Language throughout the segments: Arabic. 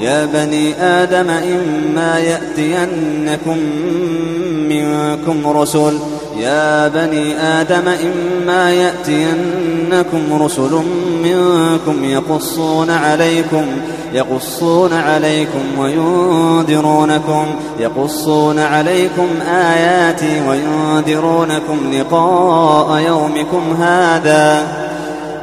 يا بني آدم إما يأتينكم منكم رسل يا بني آدم إما يأتينكم رسل منكم يقصون عليكم يقصون عليكم وينذرونكم يقصون عليكم آياتي وينذرونكم لقاء يومكم هذا.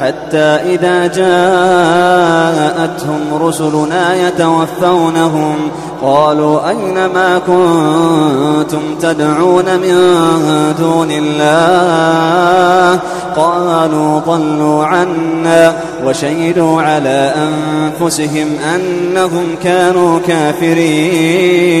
حتى إذا جاءتهم رسلنا يتوفونهم قالوا أين ما كنتم تدعون من دون الله قالوا ضلوا عنا وشهدوا على أنفسهم أنهم كانوا كافرين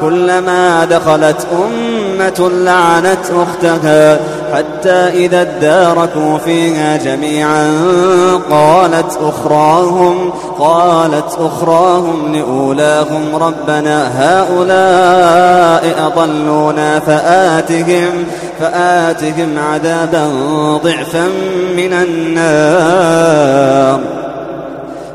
كلما دخلت أمة لعنت أختها حتى إذا اداركوا فيها جميعا قالت أخراهم قالت أخراهم لأولاهم ربنا هؤلاء أضلونا فآتهم فآتهم عذابا ضعفا من النار.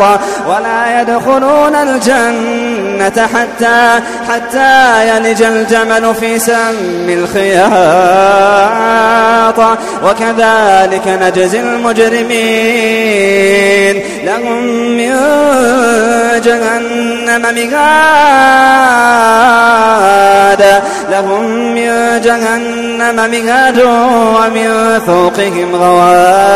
الخياط ولا يدخلون الجنة حتى حتى يلج الجمل في سم الخياط. وكذلك نجزي المجرمين. لهم من جهنم مهاد. لهم من جهنم مهاد ومن فوقهم غواش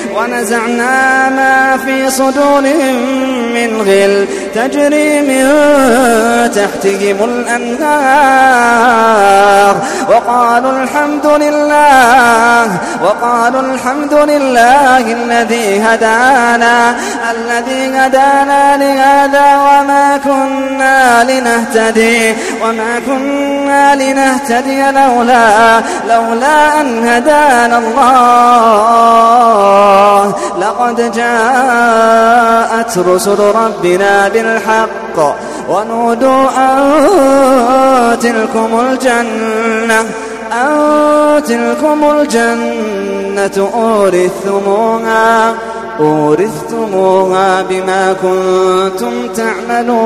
ونزعنا ما في صدورهم من غل تجري من تحتهم الأنهار. وقالوا الحمد لله وقالوا الحمد لله الذي هدانا الذي هدانا لهذا وما كنا لنهتدي وما كنا لنهتدي لولا لولا أن هدانا الله. لقد جاءت رسل ربنا بالحق ونودوا أن تلكم الجنة أن تلكم الجنة أورثتموها أورثتموها بما كنتم تعملون.